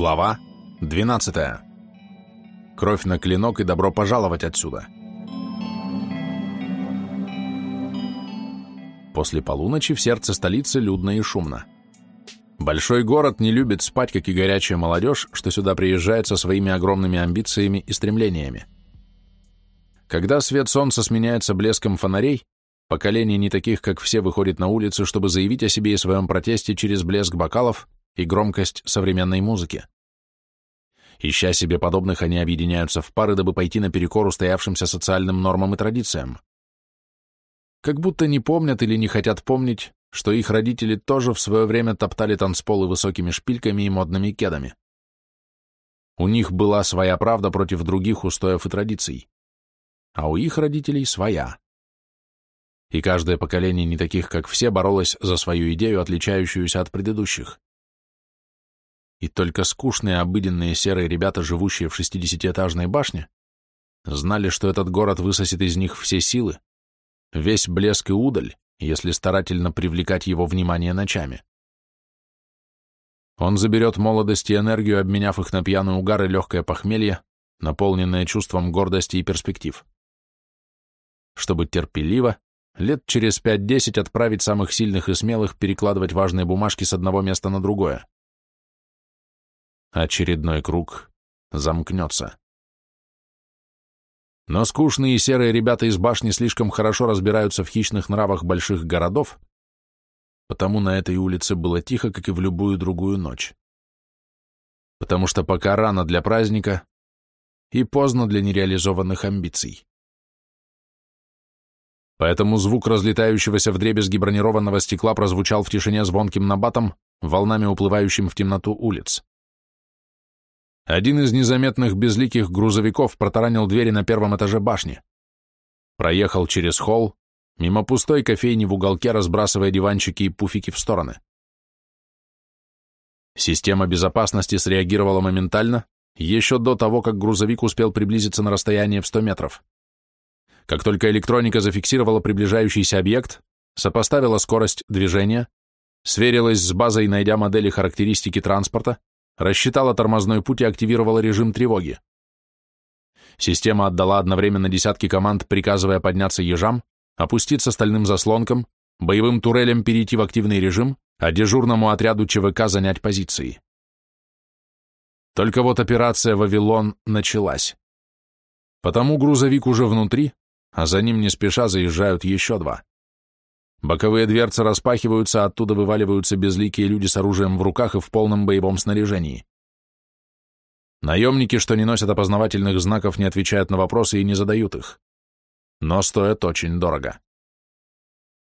Глава 12. Кровь на клинок и добро пожаловать отсюда. После полуночи в сердце столицы людно и шумно. Большой город не любит спать, как и горячая молодежь, что сюда приезжает со своими огромными амбициями и стремлениями. Когда свет солнца сменяется блеском фонарей, поколение не таких, как все, выходит на улицу, чтобы заявить о себе и своем протесте через блеск бокалов и громкость современной музыки. Ища себе подобных, они объединяются в пары, дабы пойти наперекор устоявшимся социальным нормам и традициям. Как будто не помнят или не хотят помнить, что их родители тоже в свое время топтали танцполы высокими шпильками и модными кедами. У них была своя правда против других устоев и традиций, а у их родителей своя. И каждое поколение не таких, как все, боролось за свою идею, отличающуюся от предыдущих и только скучные обыденные серые ребята, живущие в шестидесятиэтажной башне, знали, что этот город высосет из них все силы, весь блеск и удаль, если старательно привлекать его внимание ночами. Он заберет молодость и энергию, обменяв их на пьяный угар и легкое похмелье, наполненное чувством гордости и перспектив. Чтобы терпеливо, лет через пять-десять отправить самых сильных и смелых перекладывать важные бумажки с одного места на другое очередной круг замкнется. Но скучные и серые ребята из башни слишком хорошо разбираются в хищных нравах больших городов, потому на этой улице было тихо, как и в любую другую ночь. Потому что пока рано для праздника и поздно для нереализованных амбиций. Поэтому звук разлетающегося вдребезги бронированного стекла прозвучал в тишине звонким набатом, волнами уплывающим в темноту улиц. Один из незаметных безликих грузовиков протаранил двери на первом этаже башни. Проехал через холл, мимо пустой кофейни в уголке, разбрасывая диванчики и пуфики в стороны. Система безопасности среагировала моментально, еще до того, как грузовик успел приблизиться на расстояние в 100 метров. Как только электроника зафиксировала приближающийся объект, сопоставила скорость движения, сверилась с базой, найдя модели характеристики транспорта, рассчитала тормозной путь и активировала режим тревоги. Система отдала одновременно десятки команд, приказывая подняться ежам, опуститься стальным заслонкам, боевым турелям перейти в активный режим, а дежурному отряду ЧВК занять позиции. Только вот операция «Вавилон» началась. Потому грузовик уже внутри, а за ним не спеша заезжают еще два. Боковые дверцы распахиваются, оттуда вываливаются безликие люди с оружием в руках и в полном боевом снаряжении. Наемники, что не носят опознавательных знаков, не отвечают на вопросы и не задают их. Но стоят очень дорого.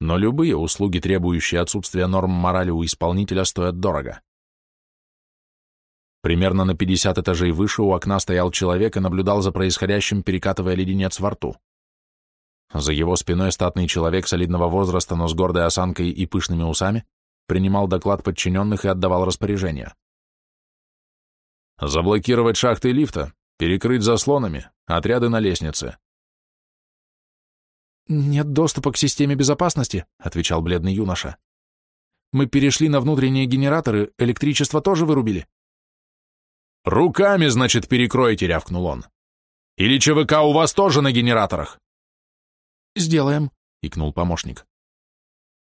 Но любые услуги, требующие отсутствия норм морали у исполнителя, стоят дорого. Примерно на 50 этажей выше у окна стоял человек и наблюдал за происходящим, перекатывая леденец во рту. За его спиной статный человек солидного возраста, но с гордой осанкой и пышными усами, принимал доклад подчиненных и отдавал распоряжения. Заблокировать шахты лифта, перекрыть заслонами, отряды на лестнице. «Нет доступа к системе безопасности», — отвечал бледный юноша. «Мы перешли на внутренние генераторы, электричество тоже вырубили». «Руками, значит, перекройте», — рявкнул он. «Или ЧВК у вас тоже на генераторах?» «Сделаем», — икнул помощник.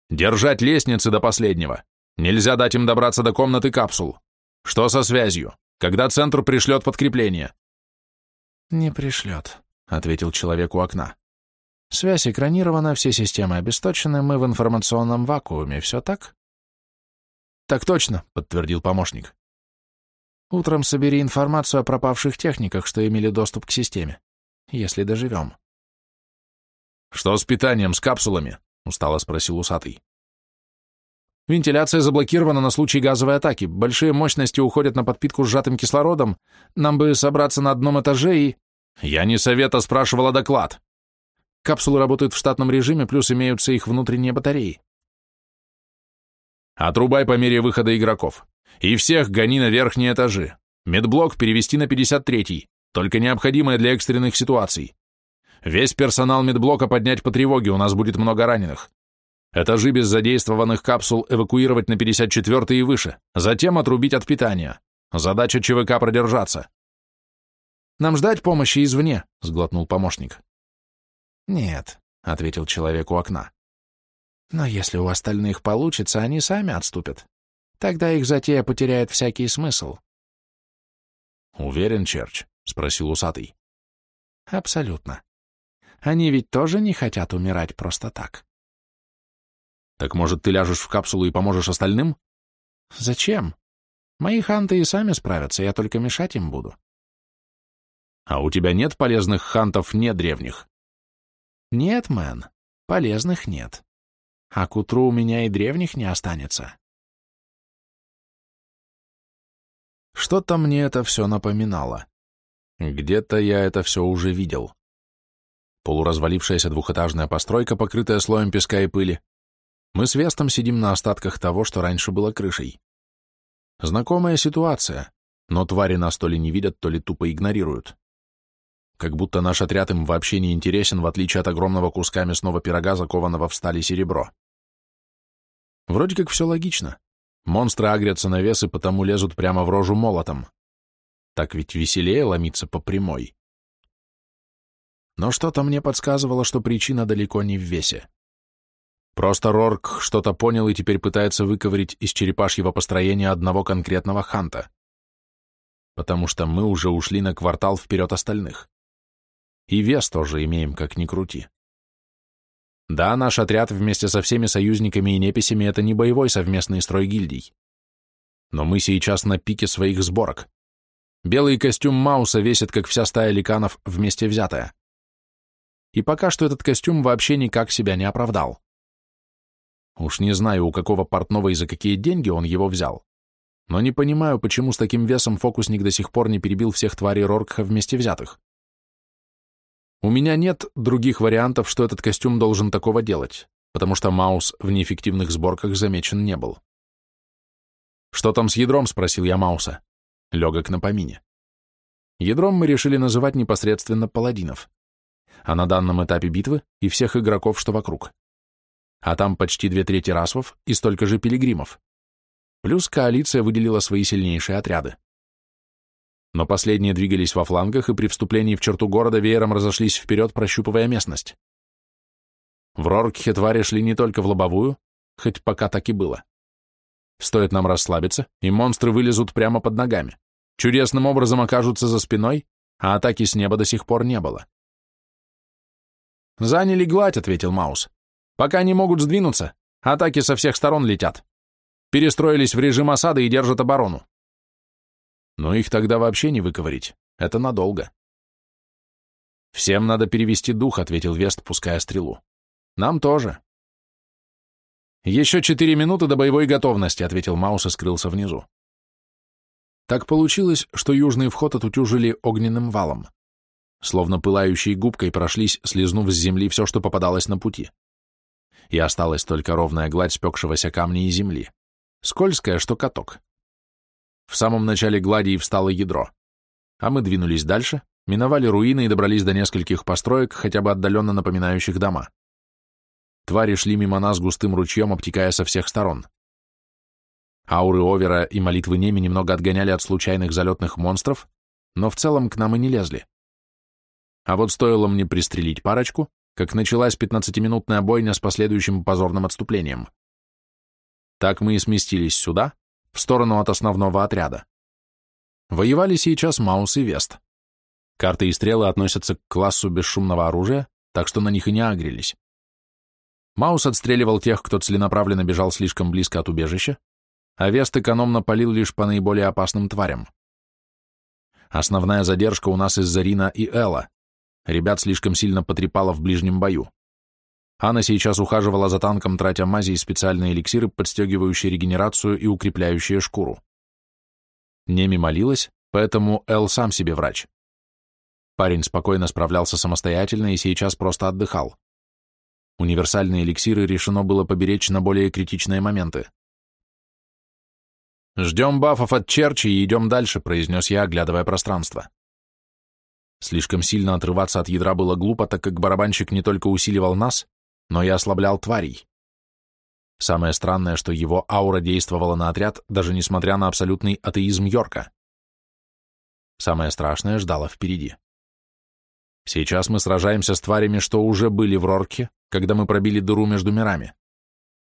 «Держать лестницы до последнего. Нельзя дать им добраться до комнаты капсул. Что со связью? Когда центр пришлет подкрепление?» «Не пришлет», — ответил человек у окна. «Связь экранирована, все системы обесточены, мы в информационном вакууме, все так?» «Так точно», — подтвердил помощник. «Утром собери информацию о пропавших техниках, что имели доступ к системе, если доживем». «Что с питанием, с капсулами?» — устало спросил усатый. «Вентиляция заблокирована на случай газовой атаки. Большие мощности уходят на подпитку сжатым кислородом. Нам бы собраться на одном этаже и...» «Я не совета спрашивала доклад». Капсулы работают в штатном режиме, плюс имеются их внутренние батареи. Отрубай по мере выхода игроков. И всех гони на верхние этажи. Медблок перевести на 53-й, только необходимое для экстренных ситуаций. Весь персонал медблока поднять по тревоге, у нас будет много раненых. Этажи без задействованных капсул эвакуировать на 54 и выше, затем отрубить от питания. Задача ЧВК продержаться. Нам ждать помощи извне, сглотнул помощник. Нет, ответил человек у окна. Но если у остальных получится, они сами отступят. Тогда их затея потеряет всякий смысл. Уверен, Черч? спросил усатый. Абсолютно. Они ведь тоже не хотят умирать просто так. Так может, ты ляжешь в капсулу и поможешь остальным? Зачем? Мои ханты и сами справятся, я только мешать им буду. А у тебя нет полезных хантов не древних? Нет, мэн, полезных нет. А к утру у меня и древних не останется. Что-то мне это все напоминало. Где-то я это все уже видел. Полуразвалившаяся двухэтажная постройка, покрытая слоем песка и пыли. Мы с Вестом сидим на остатках того, что раньше было крышей. Знакомая ситуация, но твари нас то ли не видят, то ли тупо игнорируют. Как будто наш отряд им вообще не интересен, в отличие от огромного куска мясного пирога, закованного в стали серебро. Вроде как все логично. Монстры агрятся на вес и потому лезут прямо в рожу молотом. Так ведь веселее ломиться по прямой. Но что-то мне подсказывало, что причина далеко не в весе. Просто Рорк что-то понял и теперь пытается выковырить из черепашьего построения одного конкретного ханта. Потому что мы уже ушли на квартал вперед остальных. И вес тоже имеем, как ни крути. Да, наш отряд вместе со всеми союзниками и неписями — это не боевой совместный строй гильдий. Но мы сейчас на пике своих сборок. Белый костюм Мауса весит, как вся стая ликанов вместе взятая. И пока что этот костюм вообще никак себя не оправдал. Уж не знаю, у какого портного и за какие деньги он его взял. Но не понимаю, почему с таким весом фокусник до сих пор не перебил всех тварей Роркха вместе взятых. У меня нет других вариантов, что этот костюм должен такого делать, потому что Маус в неэффективных сборках замечен не был. «Что там с ядром?» — спросил я Мауса. Легок на помине. Ядром мы решили называть непосредственно паладинов, а на данном этапе битвы и всех игроков, что вокруг а там почти две трети расвов и столько же пилигримов. Плюс коалиция выделила свои сильнейшие отряды. Но последние двигались во флангах и при вступлении в черту города веером разошлись вперед, прощупывая местность. В Роркхе твари шли не только в лобовую, хоть пока так и было. Стоит нам расслабиться, и монстры вылезут прямо под ногами, чудесным образом окажутся за спиной, а атаки с неба до сих пор не было. «Заняли гладь», — ответил Маус. Пока не могут сдвинуться, атаки со всех сторон летят. Перестроились в режим осады и держат оборону. Но их тогда вообще не выковырить. Это надолго. «Всем надо перевести дух», — ответил Вест, пуская стрелу. «Нам тоже». «Еще четыре минуты до боевой готовности», — ответил Маус и скрылся внизу. Так получилось, что южный вход отутюжили огненным валом. Словно пылающей губкой прошлись, слезнув с земли все, что попадалось на пути и осталась только ровная гладь спекшегося камня и земли, скользкая, что каток. В самом начале глади и встало ядро, а мы двинулись дальше, миновали руины и добрались до нескольких построек, хотя бы отдаленно напоминающих дома. Твари шли мимо нас густым ручьем, обтекая со всех сторон. Ауры Овера и молитвы Неми немного отгоняли от случайных залетных монстров, но в целом к нам и не лезли. А вот стоило мне пристрелить парочку, как началась пятнадцатиминутная бойня с последующим позорным отступлением. Так мы и сместились сюда, в сторону от основного отряда. Воевали сейчас Маус и Вест. Карты и стрелы относятся к классу бесшумного оружия, так что на них и не агрились. Маус отстреливал тех, кто целенаправленно бежал слишком близко от убежища, а Вест экономно палил лишь по наиболее опасным тварям. Основная задержка у нас из-за Рина и Элла. Ребят слишком сильно потрепало в ближнем бою. Анна сейчас ухаживала за танком, тратя мази и специальные эликсиры, подстегивающие регенерацию и укрепляющие шкуру. Неми молилась, поэтому Эл сам себе врач. Парень спокойно справлялся самостоятельно и сейчас просто отдыхал. Универсальные эликсиры решено было поберечь на более критичные моменты. «Ждем бафов от Черчи и идем дальше», — произнес я, оглядывая пространство. Слишком сильно отрываться от ядра было глупо, так как барабанщик не только усиливал нас, но и ослаблял тварей. Самое странное, что его аура действовала на отряд, даже несмотря на абсолютный атеизм Йорка, Самое страшное ждало впереди. Сейчас мы сражаемся с тварями, что уже были в Рорке, когда мы пробили дыру между мирами.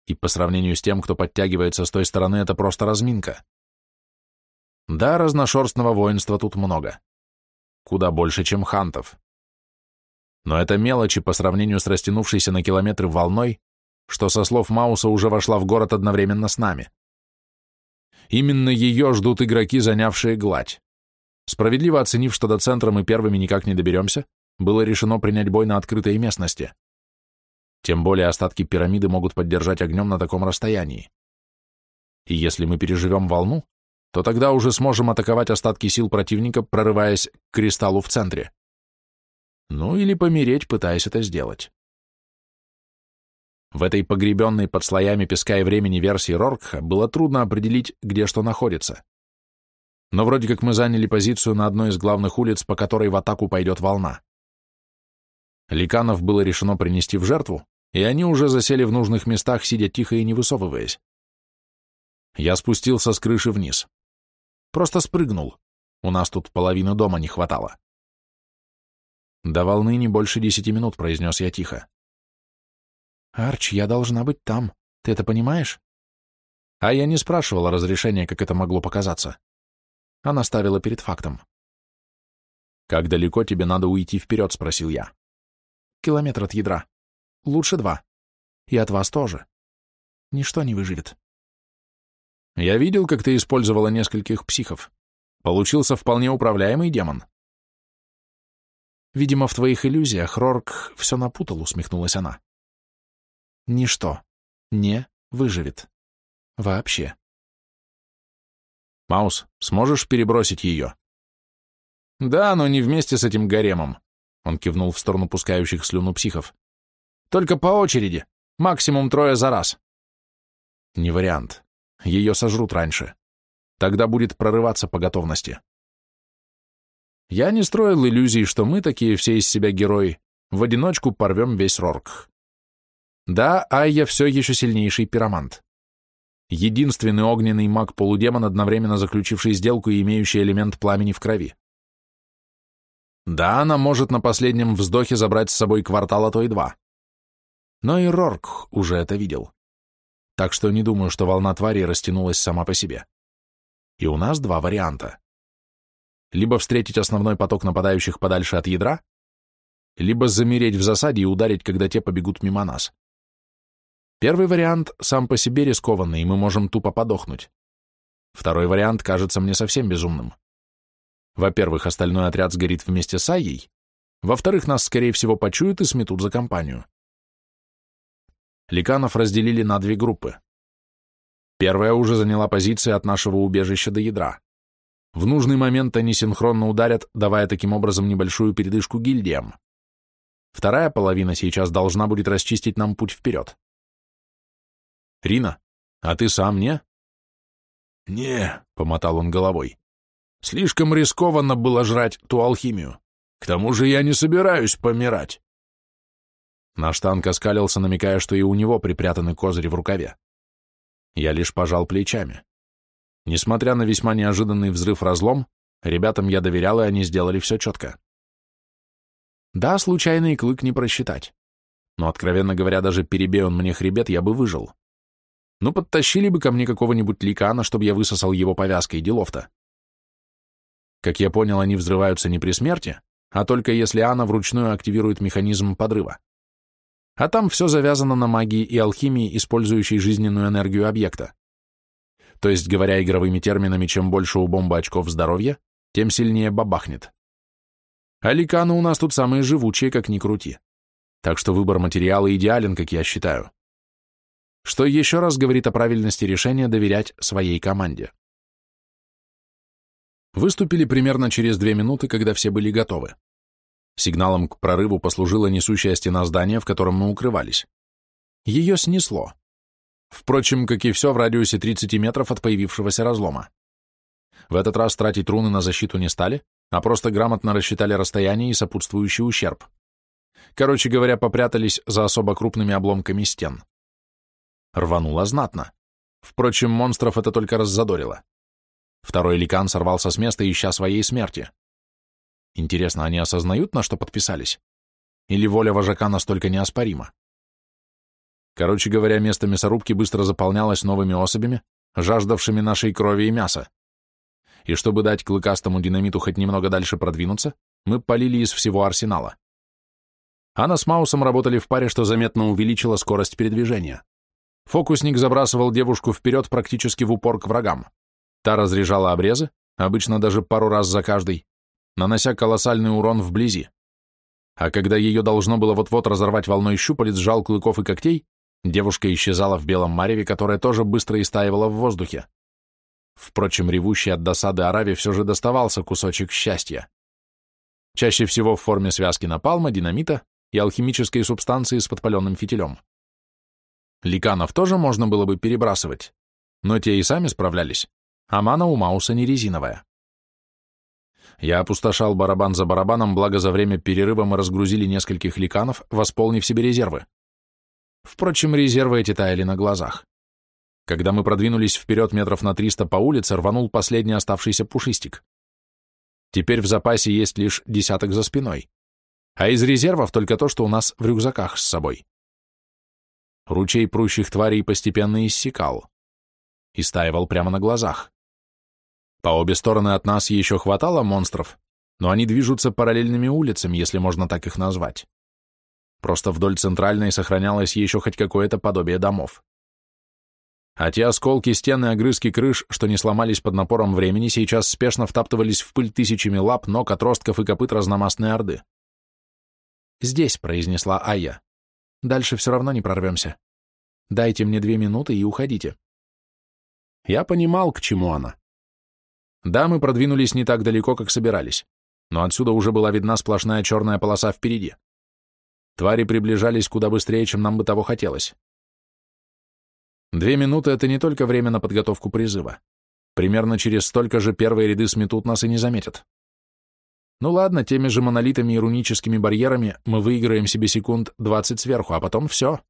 И по сравнению с тем, кто подтягивается с той стороны, это просто разминка. Да, разношерстного воинства тут много. Куда больше, чем хантов. Но это мелочи по сравнению с растянувшейся на километры волной, что, со слов Мауса, уже вошла в город одновременно с нами. Именно ее ждут игроки, занявшие гладь. Справедливо оценив, что до центра мы первыми никак не доберемся, было решено принять бой на открытой местности. Тем более остатки пирамиды могут поддержать огнем на таком расстоянии. И если мы переживем волну, то тогда уже сможем атаковать остатки сил противника, прорываясь к кристаллу в центре. Ну или помереть, пытаясь это сделать. В этой погребенной под слоями песка и времени версии Роркха было трудно определить, где что находится. Но вроде как мы заняли позицию на одной из главных улиц, по которой в атаку пойдет волна. Ликанов было решено принести в жертву, и они уже засели в нужных местах, сидя тихо и не высовываясь. Я спустился с крыши вниз. Просто спрыгнул. У нас тут половины дома не хватало. «До волны не больше десяти минут», — произнес я тихо. «Арч, я должна быть там. Ты это понимаешь?» А я не спрашивала разрешения, как это могло показаться. Она ставила перед фактом. «Как далеко тебе надо уйти вперед?» — спросил я. Километр от ядра. Лучше два. И от вас тоже. Ничто не выживет. Я видел, как ты использовала нескольких психов. Получился вполне управляемый демон. Видимо, в твоих иллюзиях Рорк все напутал, усмехнулась она. Ничто не выживет. Вообще. Маус, сможешь перебросить ее? Да, но не вместе с этим гаремом. Он кивнул в сторону пускающих слюну психов. Только по очереди. Максимум трое за раз. Не вариант. Ее сожрут раньше. Тогда будет прорываться по готовности. Я не строил иллюзий, что мы, такие все из себя герои, в одиночку порвем весь Рорк. Да, Айя все еще сильнейший пиромант. Единственный огненный маг-полудемон, одновременно заключивший сделку и имеющий элемент пламени в крови. Да, она может на последнем вздохе забрать с собой квартал, а то и два. Но и Рорк уже это видел. Так что не думаю, что волна твари растянулась сама по себе. И у нас два варианта. Либо встретить основной поток нападающих подальше от ядра, либо замереть в засаде и ударить, когда те побегут мимо нас. Первый вариант сам по себе рискованный, и мы можем тупо подохнуть. Второй вариант кажется мне совсем безумным. Во-первых, остальной отряд сгорит вместе с Айей. Во-вторых, нас, скорее всего, почуют и сметут за компанию. Ликанов разделили на две группы. Первая уже заняла позиции от нашего убежища до ядра. В нужный момент они синхронно ударят, давая таким образом небольшую передышку гильдиям. Вторая половина сейчас должна будет расчистить нам путь вперед. Рина, а ты сам не? Не, — помотал он головой. Слишком рискованно было жрать ту алхимию. К тому же я не собираюсь помирать. Наш танк оскалился, намекая, что и у него припрятаны козыри в рукаве. Я лишь пожал плечами. Несмотря на весьма неожиданный взрыв-разлом, ребятам я доверял, и они сделали все четко. Да, случайный клык не просчитать. Но, откровенно говоря, даже перебей он мне хребет, я бы выжил. Ну, подтащили бы ко мне какого-нибудь ликана, чтобы я высосал его повязкой, делов-то. Как я понял, они взрываются не при смерти, а только если Анна вручную активирует механизм подрыва. А там все завязано на магии и алхимии, использующей жизненную энергию объекта. То есть, говоря игровыми терминами, чем больше у бомбы очков здоровья, тем сильнее бабахнет. А ликаны у нас тут самые живучие, как ни крути. Так что выбор материала идеален, как я считаю. Что еще раз говорит о правильности решения доверять своей команде. Выступили примерно через две минуты, когда все были готовы. Сигналом к прорыву послужила несущая стена здания, в котором мы укрывались. Ее снесло. Впрочем, как и все в радиусе 30 метров от появившегося разлома. В этот раз тратить руны на защиту не стали, а просто грамотно рассчитали расстояние и сопутствующий ущерб. Короче говоря, попрятались за особо крупными обломками стен. Рвануло знатно. Впрочем, монстров это только раззадорило. Второй ликан сорвался с места, ища своей смерти. Интересно, они осознают, на что подписались? Или воля вожака настолько неоспорима? Короче говоря, место мясорубки быстро заполнялось новыми особями, жаждавшими нашей крови и мяса. И чтобы дать клыкастому динамиту хоть немного дальше продвинуться, мы полили из всего арсенала. Анна с Маусом работали в паре, что заметно увеличило скорость передвижения. Фокусник забрасывал девушку вперед практически в упор к врагам. Та разряжала обрезы, обычно даже пару раз за каждый, нанося колоссальный урон вблизи. А когда ее должно было вот-вот разорвать волной щупалец, жал клыков и когтей, девушка исчезала в белом мареве, которое тоже быстро истаивало в воздухе. Впрочем, ревущий от досады Араве все же доставался кусочек счастья. Чаще всего в форме связки напалма, динамита и алхимической субстанции с подпаленным фитилем. Ликанов тоже можно было бы перебрасывать, но те и сами справлялись, а мана у Мауса не резиновая. Я опустошал барабан за барабаном, благо за время перерыва мы разгрузили нескольких ликанов, восполнив себе резервы. Впрочем, резервы эти таяли на глазах. Когда мы продвинулись вперед метров на 300 по улице, рванул последний оставшийся пушистик. Теперь в запасе есть лишь десяток за спиной. А из резервов только то, что у нас в рюкзаках с собой. Ручей прущих тварей постепенно иссякал. И стаивал прямо на глазах. По обе стороны от нас еще хватало монстров, но они движутся параллельными улицами, если можно так их назвать. Просто вдоль центральной сохранялось еще хоть какое-то подобие домов. А те осколки стены и огрызки крыш, что не сломались под напором времени, сейчас спешно втаптывались в пыль тысячами лап, ног, отростков и копыт разномастной орды. «Здесь», — произнесла Айя. «Дальше все равно не прорвемся. Дайте мне две минуты и уходите». Я понимал, к чему она. Да, мы продвинулись не так далеко, как собирались, но отсюда уже была видна сплошная черная полоса впереди. Твари приближались куда быстрее, чем нам бы того хотелось. Две минуты — это не только время на подготовку призыва. Примерно через столько же первые ряды сметут нас и не заметят. Ну ладно, теми же монолитами и руническими барьерами мы выиграем себе секунд 20 сверху, а потом все.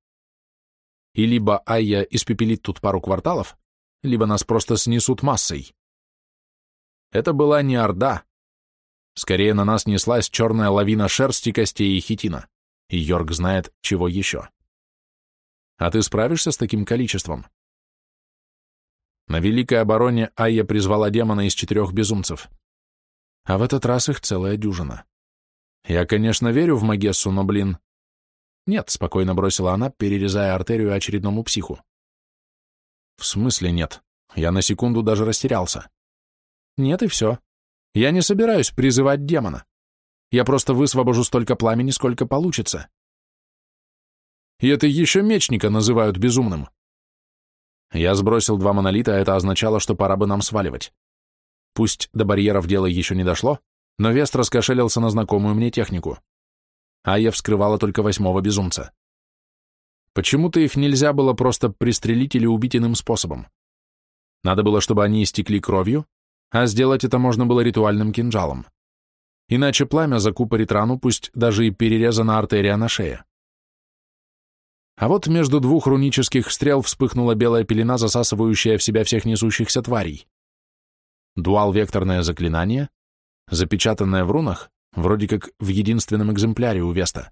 И либо Айя испепелит тут пару кварталов, либо нас просто снесут массой. Это была не Орда. Скорее на нас неслась черная лавина шерсти, костей и хитина. И Йорк знает, чего еще. А ты справишься с таким количеством? На Великой обороне Айя призвала демона из четырех безумцев. А в этот раз их целая дюжина. Я, конечно, верю в Магессу, но, блин... Нет, спокойно бросила она, перерезая артерию очередному психу. В смысле нет? Я на секунду даже растерялся. Нет и все. Я не собираюсь призывать демона. Я просто высвобожу столько пламени, сколько получится. И это еще мечника называют безумным. Я сбросил два монолита, а это означало, что пора бы нам сваливать. Пусть до барьеров дело еще не дошло, но Вест раскошелился на знакомую мне технику. А я вскрывала только восьмого безумца. Почему-то их нельзя было просто пристрелить или убить иным способом. Надо было, чтобы они истекли кровью, а сделать это можно было ритуальным кинжалом. Иначе пламя закупорит рану, пусть даже и перерезана артерия на шее. А вот между двух рунических стрел вспыхнула белая пелена, засасывающая в себя всех несущихся тварей. Дуал-векторное заклинание, запечатанное в рунах, вроде как в единственном экземпляре у Веста.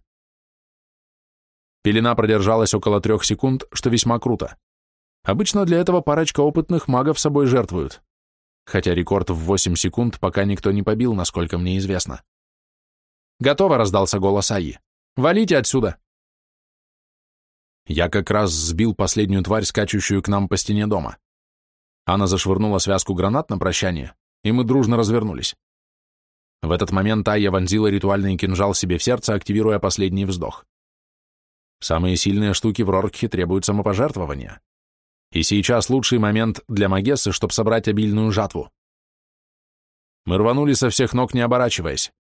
Пелена продержалась около трех секунд, что весьма круто. Обычно для этого парочка опытных магов собой жертвуют. Хотя рекорд в 8 секунд пока никто не побил, насколько мне известно. «Готово!» — раздался голос Аи. «Валите отсюда!» Я как раз сбил последнюю тварь, скачущую к нам по стене дома. Она зашвырнула связку гранат на прощание, и мы дружно развернулись. В этот момент Айя вонзила ритуальный кинжал себе в сердце, активируя последний вздох. Самые сильные штуки в Роркхе требуют самопожертвования. И сейчас лучший момент для Магессы, чтобы собрать обильную жатву. Мы рванули со всех ног, не оборачиваясь.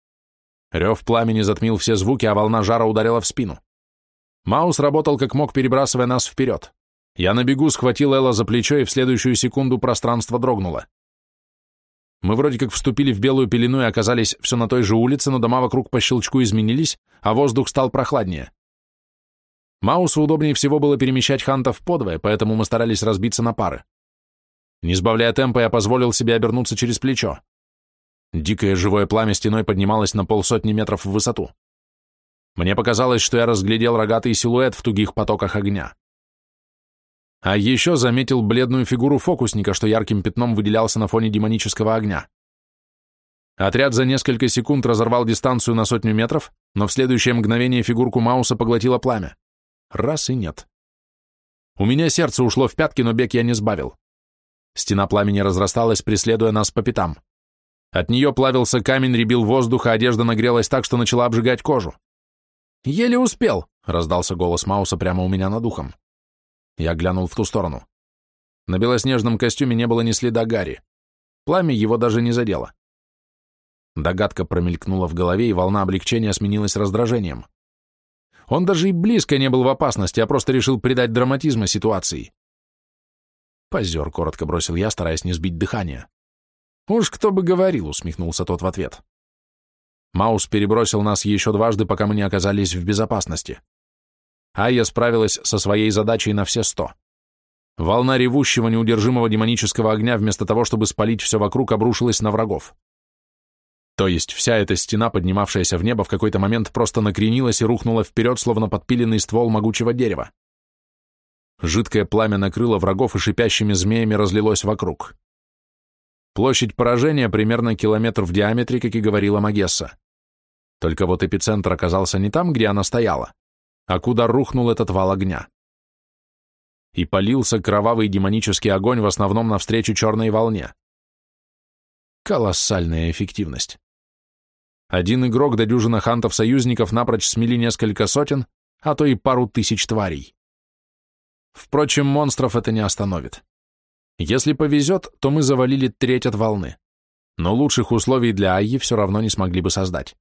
Рев пламени затмил все звуки, а волна жара ударила в спину. Маус работал как мог, перебрасывая нас вперед. Я на бегу схватил Элла за плечо, и в следующую секунду пространство дрогнуло. Мы вроде как вступили в белую пелену и оказались все на той же улице, но дома вокруг по щелчку изменились, а воздух стал прохладнее. Маусу удобнее всего было перемещать хантов подвое, поэтому мы старались разбиться на пары. Не сбавляя темпа, я позволил себе обернуться через плечо. Дикое живое пламя стеной поднималось на полсотни метров в высоту. Мне показалось, что я разглядел рогатый силуэт в тугих потоках огня. А еще заметил бледную фигуру фокусника, что ярким пятном выделялся на фоне демонического огня. Отряд за несколько секунд разорвал дистанцию на сотню метров, но в следующее мгновение фигурку Мауса поглотило пламя. Раз и нет. У меня сердце ушло в пятки, но бег я не сбавил. Стена пламени разрасталась, преследуя нас по пятам. От нее плавился камень, ребил воздух, а одежда нагрелась так, что начала обжигать кожу. «Еле успел!» — раздался голос Мауса прямо у меня над ухом. Я глянул в ту сторону. На белоснежном костюме не было ни следа Гарри. Пламя его даже не задело. Догадка промелькнула в голове, и волна облегчения сменилась раздражением. Он даже и близко не был в опасности, а просто решил придать драматизма ситуации. «Позер», — коротко бросил я, стараясь не сбить дыхание. «Уж кто бы говорил», — усмехнулся тот в ответ. Маус перебросил нас еще дважды, пока мы не оказались в безопасности. Айя справилась со своей задачей на все сто. Волна ревущего, неудержимого демонического огня вместо того, чтобы спалить все вокруг, обрушилась на врагов. То есть вся эта стена, поднимавшаяся в небо, в какой-то момент просто накренилась и рухнула вперед, словно подпиленный ствол могучего дерева. Жидкое пламя накрыло врагов и шипящими змеями разлилось вокруг. Площадь поражения примерно километр в диаметре, как и говорила Магесса. Только вот эпицентр оказался не там, где она стояла, а куда рухнул этот вал огня. И полился кровавый демонический огонь в основном навстречу черной волне. Колоссальная эффективность. Один игрок до дюжина хантов-союзников напрочь смели несколько сотен, а то и пару тысяч тварей. Впрочем, монстров это не остановит. Если повезет, то мы завалили треть от волны, но лучших условий для Айи все равно не смогли бы создать.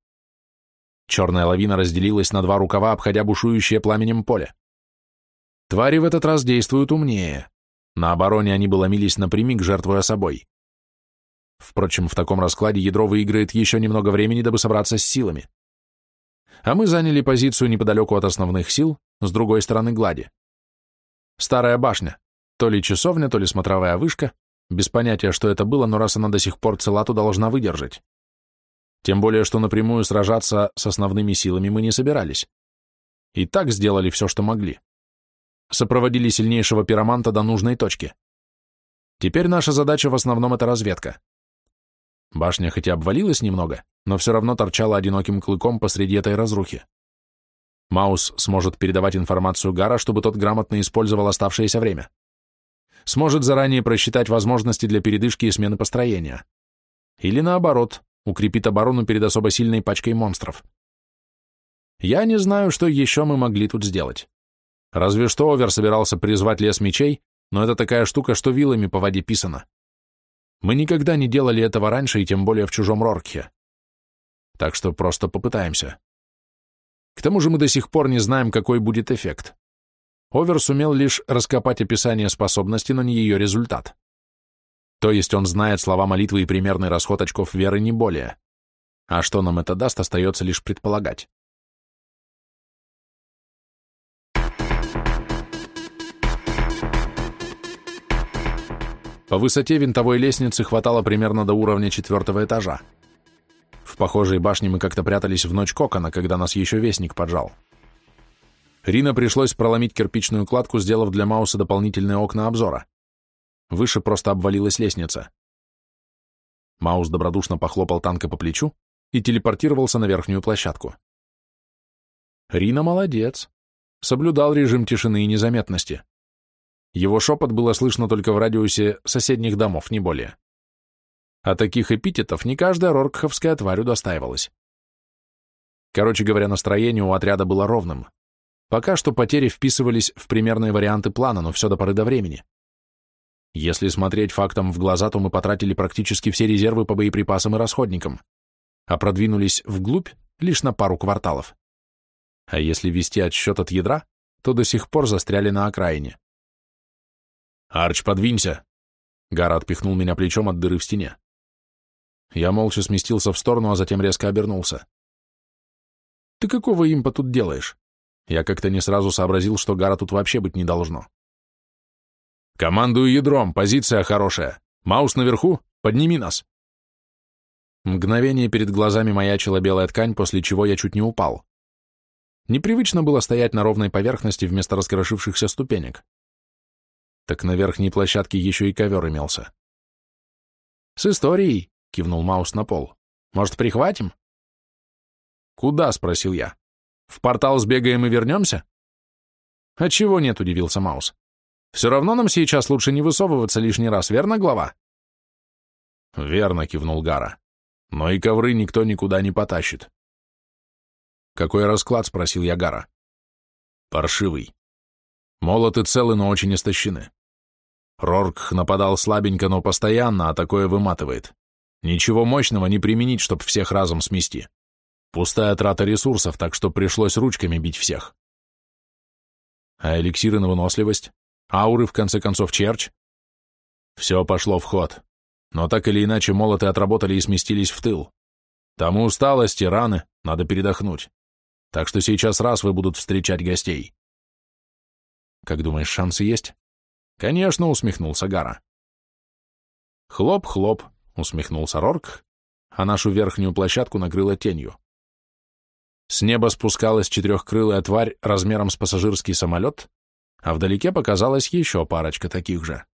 Черная лавина разделилась на два рукава, обходя бушующее пламенем поле. Твари в этот раз действуют умнее. На обороне они бы ломились напрямик, жертвуя собой. Впрочем, в таком раскладе ядро выиграет еще немного времени, дабы собраться с силами. А мы заняли позицию неподалеку от основных сил, с другой стороны глади. Старая башня, то ли часовня, то ли смотровая вышка, без понятия, что это было, но раз она до сих пор цела, то должна выдержать. Тем более, что напрямую сражаться с основными силами мы не собирались. И так сделали все, что могли. Сопроводили сильнейшего пироманта до нужной точки. Теперь наша задача в основном это разведка. Башня хоть и обвалилась немного, но все равно торчала одиноким клыком посреди этой разрухи. Маус сможет передавать информацию Гара, чтобы тот грамотно использовал оставшееся время. Сможет заранее просчитать возможности для передышки и смены построения. Или наоборот, укрепит оборону перед особо сильной пачкой монстров. Я не знаю, что еще мы могли тут сделать. Разве что Овер собирался призвать лес мечей, но это такая штука, что вилами по воде писано. Мы никогда не делали этого раньше, и тем более в чужом Роркхе. Так что просто попытаемся. К тому же мы до сих пор не знаем, какой будет эффект. Овер сумел лишь раскопать описание способности, но не ее результат. То есть он знает слова молитвы и примерный расход очков веры не более. А что нам это даст, остается лишь предполагать. По высоте винтовой лестницы хватало примерно до уровня четвертого этажа. В похожей башне мы как-то прятались в ночь кокона, когда нас еще вестник поджал. Рина пришлось проломить кирпичную кладку, сделав для Мауса дополнительные окна обзора. Выше просто обвалилась лестница. Маус добродушно похлопал танка по плечу и телепортировался на верхнюю площадку. Рина молодец. Соблюдал режим тишины и незаметности. Его шепот было слышно только в радиусе соседних домов, не более. А таких эпитетов не каждая роркховская тварь удостаивалась. Короче говоря, настроение у отряда было ровным. Пока что потери вписывались в примерные варианты плана, но все до поры до времени. Если смотреть фактом в глаза, то мы потратили практически все резервы по боеприпасам и расходникам, а продвинулись вглубь лишь на пару кварталов. А если вести отсчет от ядра, то до сих пор застряли на окраине. «Арч, подвинься!» Гара отпихнул меня плечом от дыры в стене. Я молча сместился в сторону, а затем резко обернулся. «Ты какого импа тут делаешь?» Я как-то не сразу сообразил, что Гара тут вообще быть не должно. «Командую ядром, позиция хорошая. Маус наверху, подними нас!» Мгновение перед глазами маячила белая ткань, после чего я чуть не упал. Непривычно было стоять на ровной поверхности вместо раскрошившихся ступенек. Так на верхней площадке еще и ковер имелся. «С историей!» — кивнул Маус на пол. «Может, прихватим?» «Куда?» — спросил я. «В портал сбегаем и вернемся?» «А чего нет?» — удивился Маус. «Все равно нам сейчас лучше не высовываться лишний раз, верно, глава?» «Верно», — кивнул Гара. «Но и ковры никто никуда не потащит». «Какой расклад?» — спросил я Гара. «Паршивый. Молоты целы, но очень истощены. Рорк нападал слабенько, но постоянно, а такое выматывает. Ничего мощного не применить, чтоб всех разом смести. Пустая трата ресурсов, так что пришлось ручками бить всех. А эликсиры на выносливость? Ауры, в конце концов, черч? Все пошло в ход. Но так или иначе молоты отработали и сместились в тыл. Там и усталость, и раны, надо передохнуть. Так что сейчас раз вы будут встречать гостей. Как думаешь, шансы есть? Конечно, усмехнулся Гара. Хлоп-хлоп, усмехнулся Рорк, а нашу верхнюю площадку накрыло тенью. С неба спускалась четырехкрылая тварь размером с пассажирский самолет, а вдалеке показалась еще парочка таких же.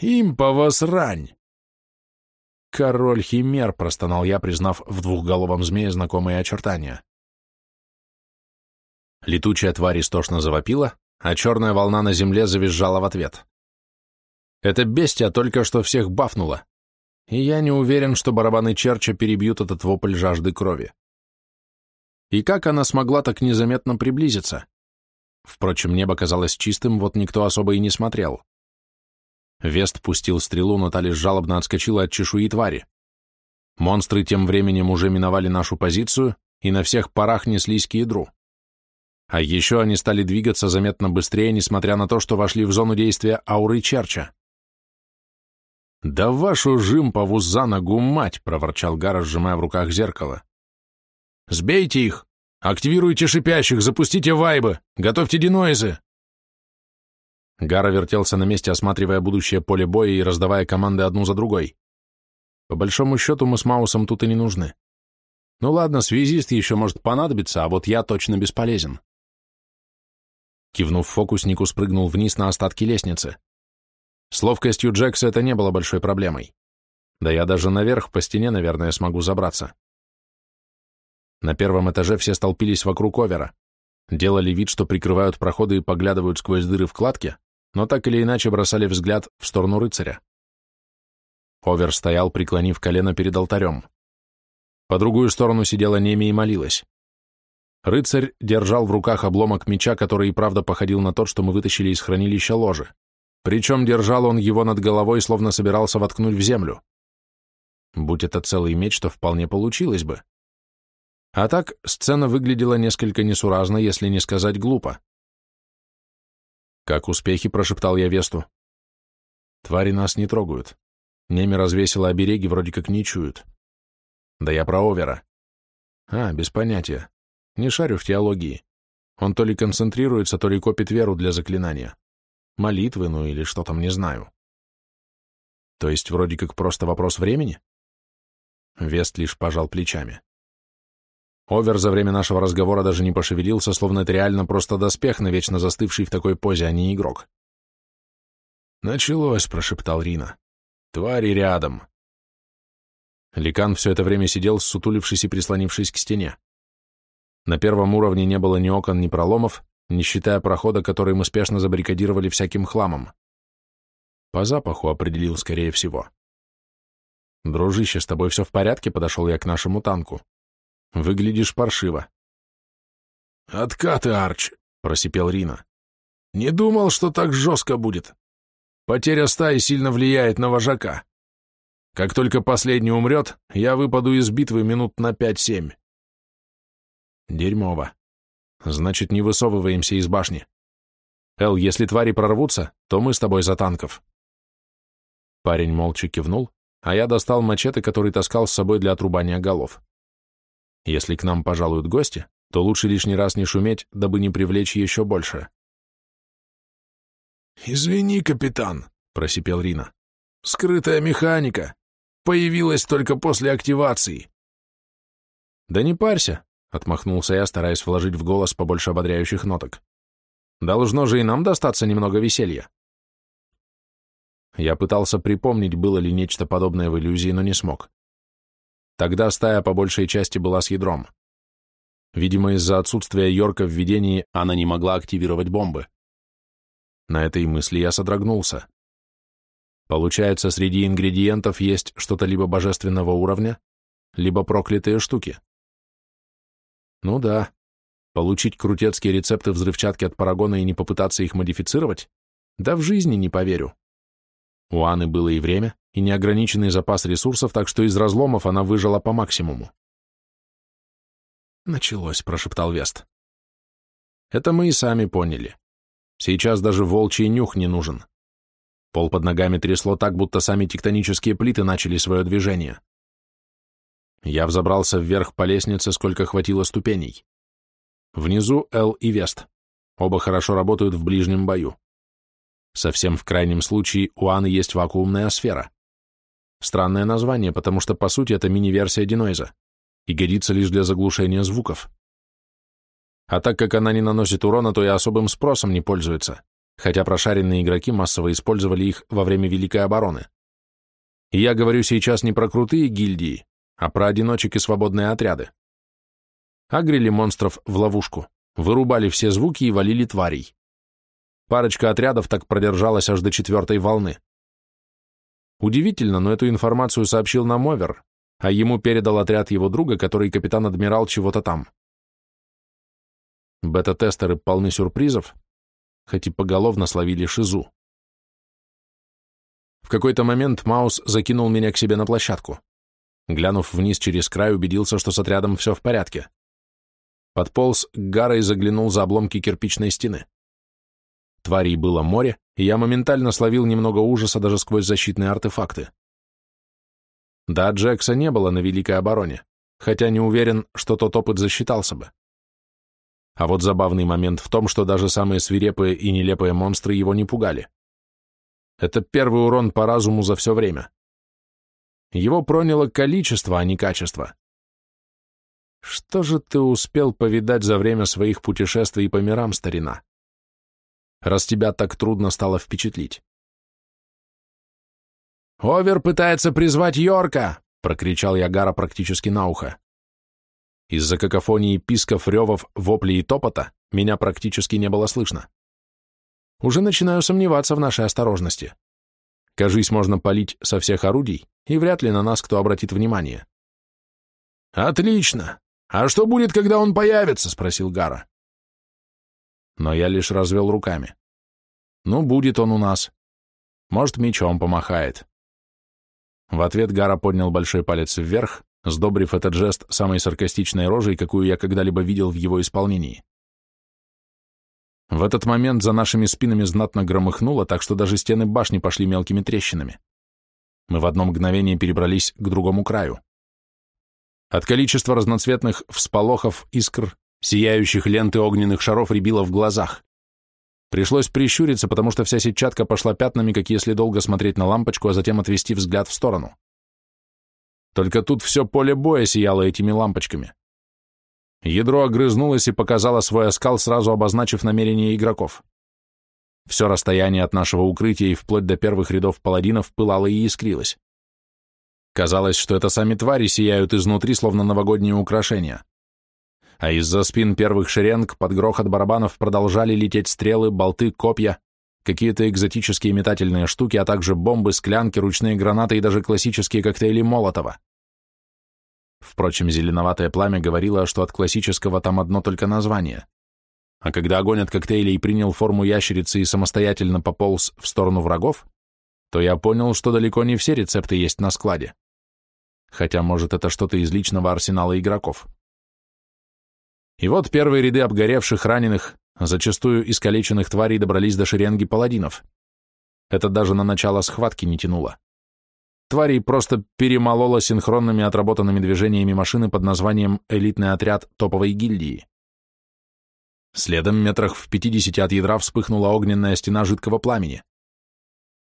«Импова срань!» «Король Химер», — простонал я, признав в двухголовом змее знакомые очертания. Летучая тварь истошно завопила, а черная волна на земле завизжала в ответ. Это бестия только что всех бафнула, и я не уверен, что барабаны Черча перебьют этот вопль жажды крови. И как она смогла так незаметно приблизиться? Впрочем, небо казалось чистым, вот никто особо и не смотрел. Вест пустил стрелу, но та лишь жалобно отскочила от чешуи твари. Монстры тем временем уже миновали нашу позицию и на всех парах неслись к ядру. А еще они стали двигаться заметно быстрее, несмотря на то, что вошли в зону действия ауры Черча. «Да вашу жимпову за ногу, мать!» — проворчал Гара, сжимая в руках зеркало. Сбейте их! Активируйте шипящих, запустите вайбы! Готовьте динойзы!» Гара вертелся на месте, осматривая будущее поле боя и раздавая команды одну за другой. По большому счету мы с Маусом тут и не нужны. Ну ладно, связист еще может понадобиться, а вот я точно бесполезен. Кивнув фокуснику, спрыгнул вниз на остатки лестницы. С ловкостью Джекса это не было большой проблемой. Да я даже наверх по стене, наверное, смогу забраться. На первом этаже все столпились вокруг овера. Делали вид, что прикрывают проходы и поглядывают сквозь дыры в кладке, но так или иначе бросали взгляд в сторону рыцаря. Овер стоял, преклонив колено перед алтарем. По другую сторону сидела Неми и молилась. Рыцарь держал в руках обломок меча, который и правда походил на тот, что мы вытащили из хранилища ложи. Причем держал он его над головой, словно собирался воткнуть в землю. Будь это целый меч, то вполне получилось бы. А так, сцена выглядела несколько несуразно, если не сказать глупо. «Как успехи?» — прошептал я Весту. «Твари нас не трогают. Неми развесила обереги, вроде как не чуют. Да я про Овера. А, без понятия. Не шарю в теологии. Он то ли концентрируется, то ли копит веру для заклинания. Молитвы, ну или что там, не знаю. То есть вроде как просто вопрос времени? Вест лишь пожал плечами. Овер за время нашего разговора даже не пошевелился, словно это реально просто доспех, навечно застывший в такой позе, а не игрок. «Началось», — прошептал Рина. «Твари рядом». Ликан все это время сидел, сутулившись и прислонившись к стене. На первом уровне не было ни окон, ни проломов, не считая прохода, который мы спешно забаррикадировали всяким хламом. По запаху определил, скорее всего. «Дружище, с тобой все в порядке?» — подошел я к нашему танку. Выглядишь паршиво. «Откаты, Арч!» — просипел Рина. «Не думал, что так жестко будет. Потеря стаи сильно влияет на вожака. Как только последний умрет, я выпаду из битвы минут на пять-семь». «Дерьмово. Значит, не высовываемся из башни. Эл, если твари прорвутся, то мы с тобой за танков». Парень молча кивнул, а я достал мачете, который таскал с собой для отрубания голов. Если к нам пожалуют гости, то лучше лишний раз не шуметь, дабы не привлечь еще больше. «Извини, капитан», — просипел Рина. «Скрытая механика. появилась только после активации. Да не парься, отмахнулся я, стараясь вложить в голос побольше ободряющих ноток. Должно же и нам достаться немного веселья. Я пытался припомнить, было ли нечто подобное в иллюзии, но не смог. Тогда стая по большей части была с ядром. Видимо, из-за отсутствия Йорка в видении она не могла активировать бомбы. На этой мысли я содрогнулся. Получается, среди ингредиентов есть что-то либо божественного уровня, либо проклятые штуки. Ну да, получить крутецкие рецепты взрывчатки от Парагона и не попытаться их модифицировать? Да в жизни не поверю. У Анны было и время, и неограниченный запас ресурсов, так что из разломов она выжила по максимуму. «Началось», — прошептал Вест. «Это мы и сами поняли. Сейчас даже волчий нюх не нужен. Пол под ногами трясло так, будто сами тектонические плиты начали свое движение. Я взобрался вверх по лестнице, сколько хватило ступеней. Внизу Эл и Вест. Оба хорошо работают в ближнем бою. Совсем в крайнем случае у Анны есть вакуумная сфера. Странное название, потому что, по сути, это мини-версия Динойза и годится лишь для заглушения звуков. А так как она не наносит урона, то и особым спросом не пользуется, хотя прошаренные игроки массово использовали их во время Великой обороны. И я говорю сейчас не про крутые гильдии, а про одиночек и свободные отряды. Агрили монстров в ловушку, вырубали все звуки и валили тварей. Парочка отрядов так продержалась аж до четвертой волны. Удивительно, но эту информацию сообщил нам Овер, а ему передал отряд его друга, который капитан-адмирал чего-то там. Бета-тестеры полны сюрпризов, хоть и поголовно словили шизу. В какой-то момент Маус закинул меня к себе на площадку. Глянув вниз через край, убедился, что с отрядом все в порядке. Подполз к Гара и заглянул за обломки кирпичной стены. Тварей было море, и я моментально словил немного ужаса даже сквозь защитные артефакты. Да, Джекса не было на Великой обороне, хотя не уверен, что тот опыт засчитался бы. А вот забавный момент в том, что даже самые свирепые и нелепые монстры его не пугали. Это первый урон по разуму за все время. Его проняло количество, а не качество. Что же ты успел повидать за время своих путешествий по мирам, старина? раз тебя так трудно стало впечатлить. «Овер пытается призвать Йорка!» — прокричал я Гара практически на ухо. Из-за какофонии писков, ревов, воплей и топота меня практически не было слышно. Уже начинаю сомневаться в нашей осторожности. Кажись, можно палить со всех орудий, и вряд ли на нас кто обратит внимание. «Отлично! А что будет, когда он появится?» — спросил Гара но я лишь развел руками. Ну, будет он у нас. Может, мечом помахает. В ответ Гара поднял большой палец вверх, сдобрив этот жест самой саркастичной рожей, какую я когда-либо видел в его исполнении. В этот момент за нашими спинами знатно громыхнуло, так что даже стены башни пошли мелкими трещинами. Мы в одно мгновение перебрались к другому краю. От количества разноцветных всполохов, искр Сияющих ленты огненных шаров рябило в глазах. Пришлось прищуриться, потому что вся сетчатка пошла пятнами, как если долго смотреть на лампочку, а затем отвести взгляд в сторону. Только тут все поле боя сияло этими лампочками. Ядро огрызнулось и показало свой оскал, сразу обозначив намерение игроков. Все расстояние от нашего укрытия и вплоть до первых рядов паладинов пылало и искрилось. Казалось, что это сами твари сияют изнутри, словно новогодние украшения а из-за спин первых шеренг под грохот барабанов продолжали лететь стрелы, болты, копья, какие-то экзотические метательные штуки, а также бомбы, склянки, ручные гранаты и даже классические коктейли Молотова. Впрочем, зеленоватое пламя говорило, что от классического там одно только название. А когда огонь от коктейлей принял форму ящерицы и самостоятельно пополз в сторону врагов, то я понял, что далеко не все рецепты есть на складе. Хотя, может, это что-то из личного арсенала игроков. И вот первые ряды обгоревших, раненых, зачастую искалеченных тварей добрались до шеренги паладинов. Это даже на начало схватки не тянуло. Тварей просто перемололо синхронными отработанными движениями машины под названием «Элитный отряд топовой гильдии». Следом метрах в пятидесяти от ядра вспыхнула огненная стена жидкого пламени.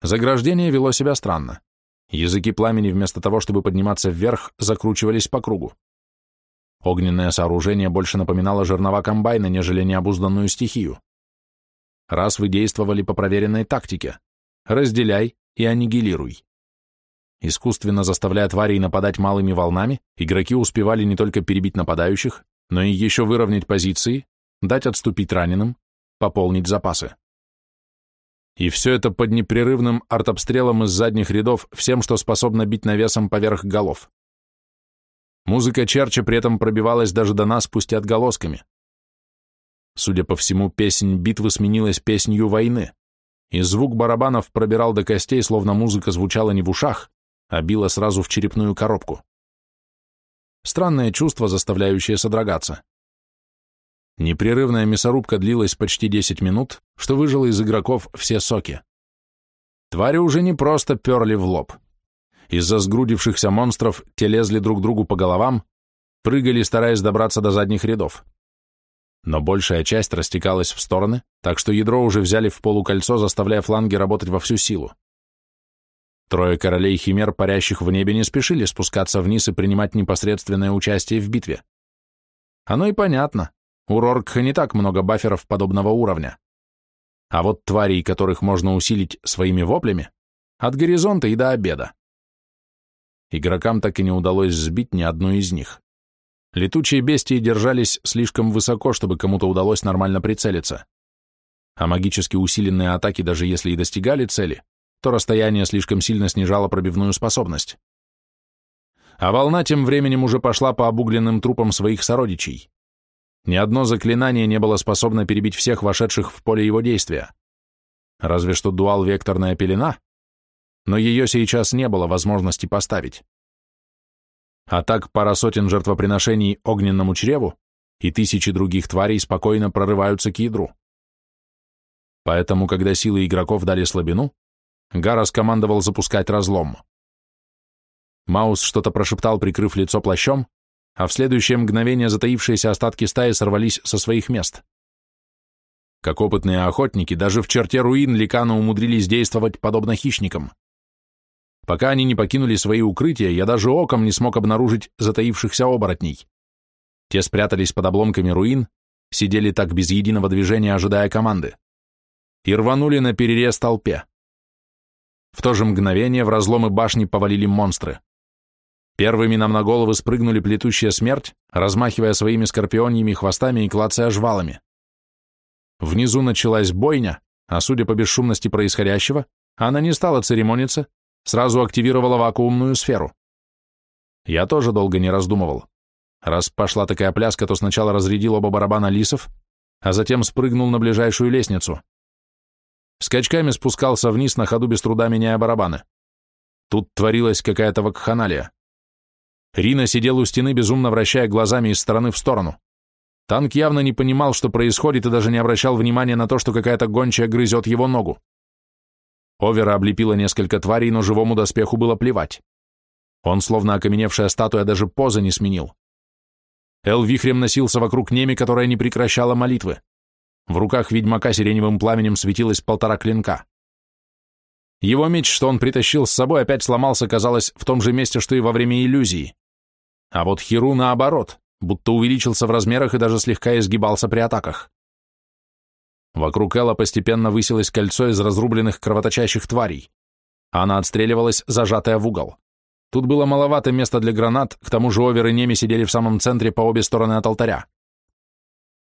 Заграждение вело себя странно. Языки пламени вместо того, чтобы подниматься вверх, закручивались по кругу. Огненное сооружение больше напоминало жернова комбайна, нежели необузданную стихию. Раз вы действовали по проверенной тактике, разделяй и аннигилируй. Искусственно заставляя тварей нападать малыми волнами, игроки успевали не только перебить нападающих, но и еще выровнять позиции, дать отступить раненым, пополнить запасы. И все это под непрерывным артобстрелом из задних рядов всем, что способно бить навесом поверх голов. Музыка Черча при этом пробивалась даже до нас, пусть и отголосками. Судя по всему, песнь битвы сменилась песнью войны, и звук барабанов пробирал до костей, словно музыка звучала не в ушах, а била сразу в черепную коробку. Странное чувство, заставляющее содрогаться. Непрерывная мясорубка длилась почти 10 минут, что выжило из игроков все соки. Твари уже не просто перли в лоб. Из-за сгрудившихся монстров те лезли друг другу по головам, прыгали, стараясь добраться до задних рядов. Но большая часть растекалась в стороны, так что ядро уже взяли в полукольцо, заставляя фланги работать во всю силу. Трое королей химер, парящих в небе, не спешили спускаться вниз и принимать непосредственное участие в битве. Оно и понятно. У Роркха не так много баферов подобного уровня. А вот тварей, которых можно усилить своими воплями, от горизонта и до обеда. Игрокам так и не удалось сбить ни одну из них. Летучие бестии держались слишком высоко, чтобы кому-то удалось нормально прицелиться. А магически усиленные атаки, даже если и достигали цели, то расстояние слишком сильно снижало пробивную способность. А волна тем временем уже пошла по обугленным трупам своих сородичей. Ни одно заклинание не было способно перебить всех вошедших в поле его действия. Разве что дуал-векторная пелена, но ее сейчас не было возможности поставить. А так пара сотен жертвоприношений огненному чреву и тысячи других тварей спокойно прорываются к ядру. Поэтому, когда силы игроков дали слабину, Гара скомандовал запускать разлом. Маус что-то прошептал, прикрыв лицо плащом, а в следующее мгновение затаившиеся остатки стаи сорвались со своих мест. Как опытные охотники, даже в черте руин Ликана умудрились действовать подобно хищникам. Пока они не покинули свои укрытия, я даже оком не смог обнаружить затаившихся оборотней. Те спрятались под обломками руин, сидели так без единого движения, ожидая команды, и рванули на перерез толпе. В то же мгновение в разломы башни повалили монстры. Первыми нам на головы спрыгнули плетущая смерть, размахивая своими скорпионьими хвостами и клацая жвалами. Внизу началась бойня, а судя по бесшумности происходящего, она не стала церемониться, сразу активировала вакуумную сферу. Я тоже долго не раздумывал. Раз пошла такая пляска, то сначала разрядил оба барабана лисов, а затем спрыгнул на ближайшую лестницу. Скачками спускался вниз, на ходу без труда меняя барабаны. Тут творилась какая-то вакханалия. Рина сидел у стены, безумно вращая глазами из стороны в сторону. Танк явно не понимал, что происходит, и даже не обращал внимания на то, что какая-то гончая грызет его ногу. Овера облепила несколько тварей, но живому доспеху было плевать. Он, словно окаменевшая статуя, даже позы не сменил. Эл вихрем носился вокруг Неми, которая не прекращала молитвы. В руках ведьмака сиреневым пламенем светилось полтора клинка. Его меч, что он притащил с собой, опять сломался, казалось, в том же месте, что и во время иллюзии. А вот Хиру наоборот, будто увеличился в размерах и даже слегка изгибался при атаках. Вокруг Элла постепенно высилось кольцо из разрубленных кровоточащих тварей. Она отстреливалась, зажатая в угол. Тут было маловато места для гранат, к тому же Овер и Неми сидели в самом центре по обе стороны от алтаря.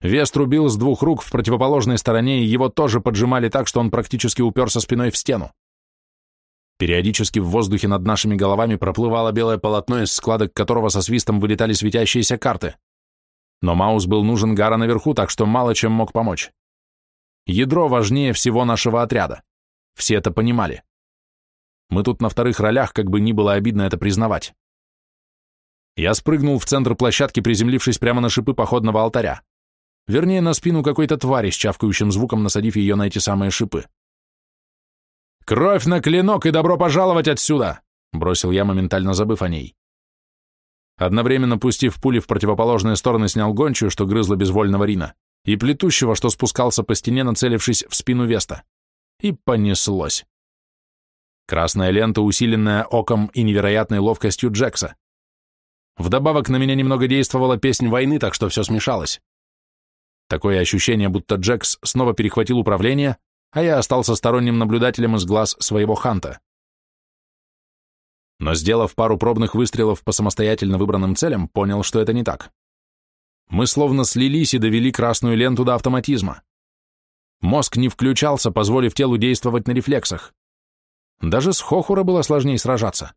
Вест рубил с двух рук в противоположной стороне, и его тоже поджимали так, что он практически уперся спиной в стену. Периодически в воздухе над нашими головами проплывало белое полотно, из складок которого со свистом вылетали светящиеся карты. Но Маус был нужен Гара наверху, так что мало чем мог помочь. Ядро важнее всего нашего отряда. Все это понимали. Мы тут на вторых ролях, как бы ни было обидно это признавать. Я спрыгнул в центр площадки, приземлившись прямо на шипы походного алтаря. Вернее, на спину какой-то твари с чавкающим звуком, насадив ее на эти самые шипы. «Кровь на клинок и добро пожаловать отсюда!» — бросил я, моментально забыв о ней. Одновременно пустив пули в противоположные стороны, снял гончую, что грызла безвольного Рина, и плетущего, что спускался по стене, нацелившись в спину Веста. И понеслось. Красная лента, усиленная оком и невероятной ловкостью Джекса. Вдобавок на меня немного действовала песнь войны, так что все смешалось. Такое ощущение, будто Джекс снова перехватил управление, а я остался сторонним наблюдателем из глаз своего ханта. Но сделав пару пробных выстрелов по самостоятельно выбранным целям, понял, что это не так. Мы словно слились и довели красную ленту до автоматизма. Мозг не включался, позволив телу действовать на рефлексах. Даже с Хохура было сложнее сражаться.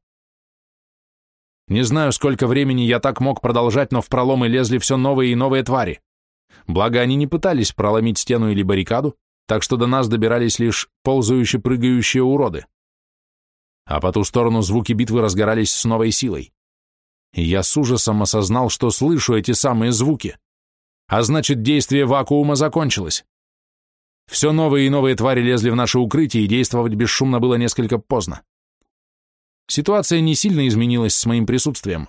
Не знаю, сколько времени я так мог продолжать, но в проломы лезли все новые и новые твари. Благо, они не пытались проломить стену или баррикаду, так что до нас добирались лишь ползающие-прыгающие уроды. А по ту сторону звуки битвы разгорались с новой силой. И я с ужасом осознал, что слышу эти самые звуки. А значит, действие вакуума закончилось. Все новые и новые твари лезли в наше укрытие, и действовать бесшумно было несколько поздно. Ситуация не сильно изменилась с моим присутствием.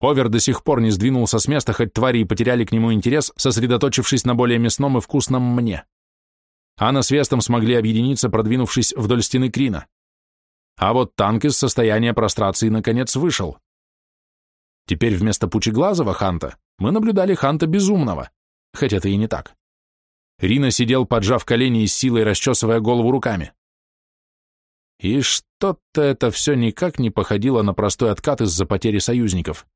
Овер до сих пор не сдвинулся с места, хоть твари и потеряли к нему интерес, сосредоточившись на более мясном и вкусном мне. Анна с Вестом смогли объединиться, продвинувшись вдоль стены Крина. А вот танк из состояния прострации наконец вышел. Теперь вместо пучеглазого Ханта мы наблюдали Ханта Безумного, хотя это и не так. Рина сидел, поджав колени и с силой расчесывая голову руками. И что-то это все никак не походило на простой откат из-за потери союзников.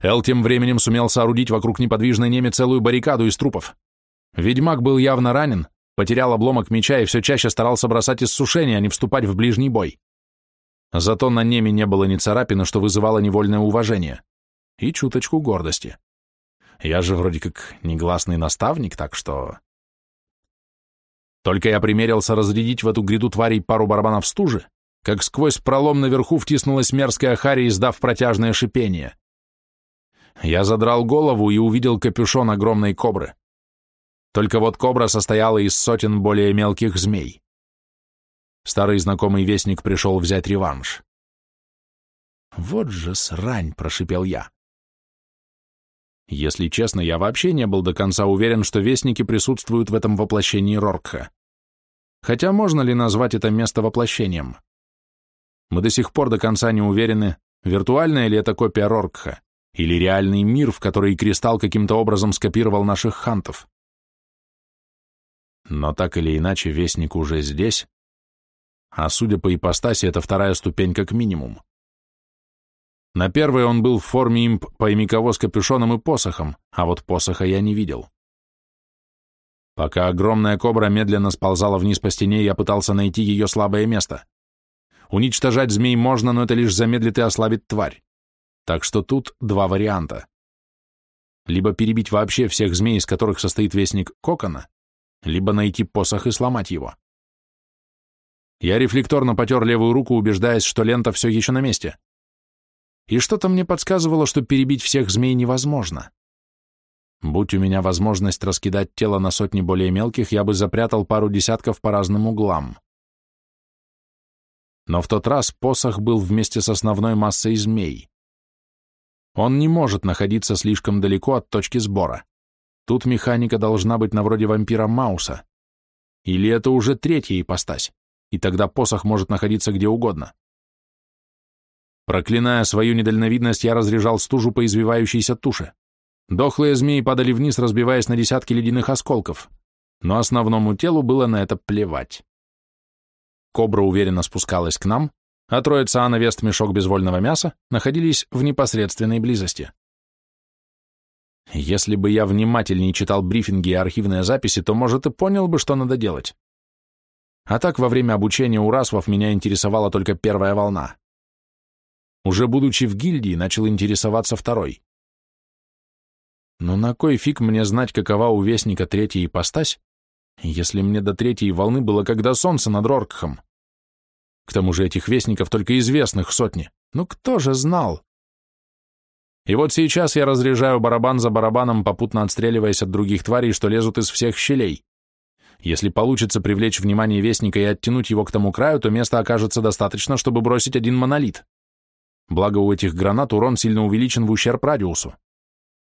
Эл тем временем сумел соорудить вокруг неподвижной неме целую баррикаду из трупов. Ведьмак был явно ранен, потерял обломок меча и все чаще старался бросать иссушение, а не вступать в ближний бой. Зато на неме не было ни царапины, что вызывало невольное уважение, и чуточку гордости. Я же вроде как негласный наставник, так что... Только я примерился разрядить в эту гряду тварей пару барабанов стужи, как сквозь пролом наверху втиснулась мерзкая харя, издав протяжное шипение. Я задрал голову и увидел капюшон огромной кобры. Только вот кобра состояла из сотен более мелких змей. Старый знакомый вестник пришел взять реванш. «Вот же срань!» — прошипел я. Если честно, я вообще не был до конца уверен, что вестники присутствуют в этом воплощении Роркха. Хотя можно ли назвать это место воплощением? Мы до сих пор до конца не уверены, виртуальная ли это копия Роркха, или реальный мир, в который Кристалл каким-то образом скопировал наших хантов. Но так или иначе, Вестник уже здесь, а судя по ипостаси, это вторая ступень как минимум. На первой он был в форме имп поймиково с капюшоном и посохом, а вот посоха я не видел. Пока огромная кобра медленно сползала вниз по стене, я пытался найти ее слабое место. Уничтожать змей можно, но это лишь замедлит и ослабит тварь. Так что тут два варианта. Либо перебить вообще всех змей, из которых состоит вестник кокона, либо найти посох и сломать его. Я рефлекторно потер левую руку, убеждаясь, что лента все еще на месте и что-то мне подсказывало, что перебить всех змей невозможно. Будь у меня возможность раскидать тело на сотни более мелких, я бы запрятал пару десятков по разным углам. Но в тот раз посох был вместе с основной массой змей. Он не может находиться слишком далеко от точки сбора. Тут механика должна быть на вроде вампира Мауса. Или это уже третья ипостась, и тогда посох может находиться где угодно. Проклиная свою недальновидность, я разряжал стужу по извивающейся туше. Дохлые змеи падали вниз, разбиваясь на десятки ледяных осколков, но основному телу было на это плевать. Кобра уверенно спускалась к нам, а троица Анна-Вест мешок безвольного мяса находились в непосредственной близости. Если бы я внимательнее читал брифинги и архивные записи, то, может, и понял бы, что надо делать. А так, во время обучения у Расвов меня интересовала только первая волна. Уже будучи в гильдии, начал интересоваться второй. Но на кой фиг мне знать, какова у Вестника третья ипостась, если мне до третьей волны было когда солнце над Роркхом? К тому же этих Вестников только известных сотни. Ну кто же знал? И вот сейчас я разряжаю барабан за барабаном, попутно отстреливаясь от других тварей, что лезут из всех щелей. Если получится привлечь внимание Вестника и оттянуть его к тому краю, то места окажется достаточно, чтобы бросить один монолит. Благо у этих гранат урон сильно увеличен в ущерб радиусу.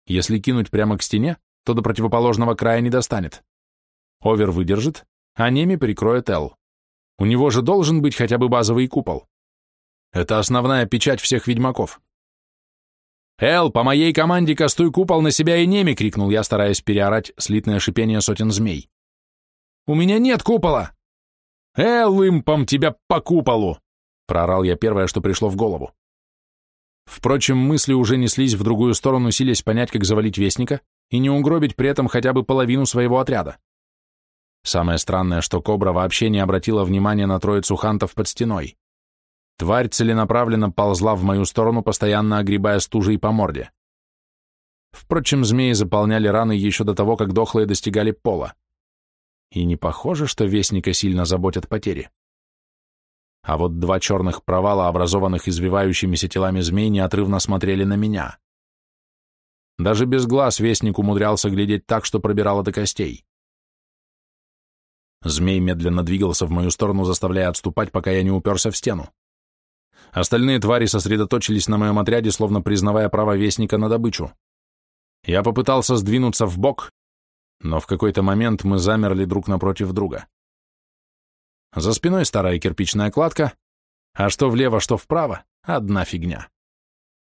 Если кинуть прямо к стене, то до противоположного края не достанет. Овер выдержит, а Неми прикроет Эл. У него же должен быть хотя бы базовый купол. Это основная печать всех ведьмаков. «Эл, по моей команде кастуй купол на себя и неми!» — крикнул я, стараясь переорать слитное шипение сотен змей. «У меня нет купола!» «Эл, импом тебя по куполу!» — проорал я первое, что пришло в голову. Впрочем, мысли уже неслись в другую сторону, силясь понять, как завалить Вестника и не угробить при этом хотя бы половину своего отряда. Самое странное, что Кобра вообще не обратила внимания на троицу хантов под стеной. Тварь целенаправленно ползла в мою сторону, постоянно огребая стужей по морде. Впрочем, змеи заполняли раны еще до того, как дохлые достигали пола. И не похоже, что Вестника сильно заботят потери. А вот два черных провала, образованных извивающимися телами змей, неотрывно смотрели на меня. Даже без глаз Вестник умудрялся глядеть так, что пробирало до костей. Змей медленно двигался в мою сторону, заставляя отступать, пока я не уперся в стену. Остальные твари сосредоточились на моем отряде, словно признавая право вестника на добычу. Я попытался сдвинуться в бок, но в какой-то момент мы замерли друг напротив друга. За спиной старая кирпичная кладка, а что влево, что вправо — одна фигня.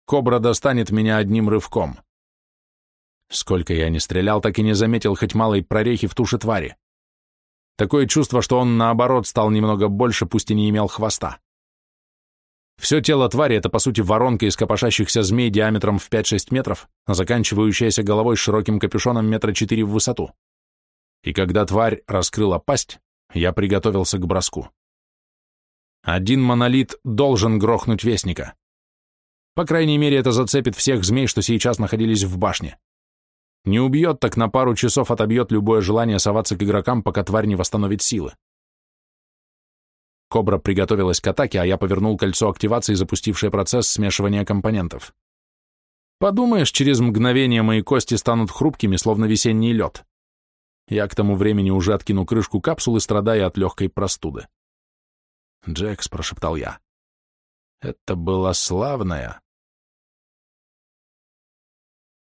Кобра достанет меня одним рывком. Сколько я не стрелял, так и не заметил хоть малой прорехи в туше твари. Такое чувство, что он, наоборот, стал немного больше, пусть и не имел хвоста. Все тело твари — это, по сути, воронка из копошащихся змей диаметром в 5-6 метров, заканчивающаяся головой с широким капюшоном метра 4 в высоту. И когда тварь раскрыла пасть, я приготовился к броску. Один монолит должен грохнуть Вестника. По крайней мере, это зацепит всех змей, что сейчас находились в башне. Не убьет, так на пару часов отобьет любое желание соваться к игрокам, пока тварь не восстановит силы. Кобра приготовилась к атаке, а я повернул кольцо активации, запустившее процесс смешивания компонентов. Подумаешь, через мгновение мои кости станут хрупкими, словно весенний лед. Я к тому времени уже откину крышку капсулы, страдая от легкой простуды. «Джекс», — прошептал я, — «это была славная,